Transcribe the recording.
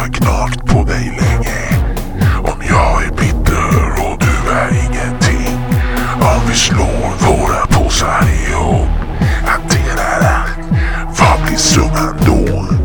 har knagt på dig länge. Om jag är bitter och du är ingenting. Om vi slår våra påsar ihop. Hanterar allt. Vad blir summan då?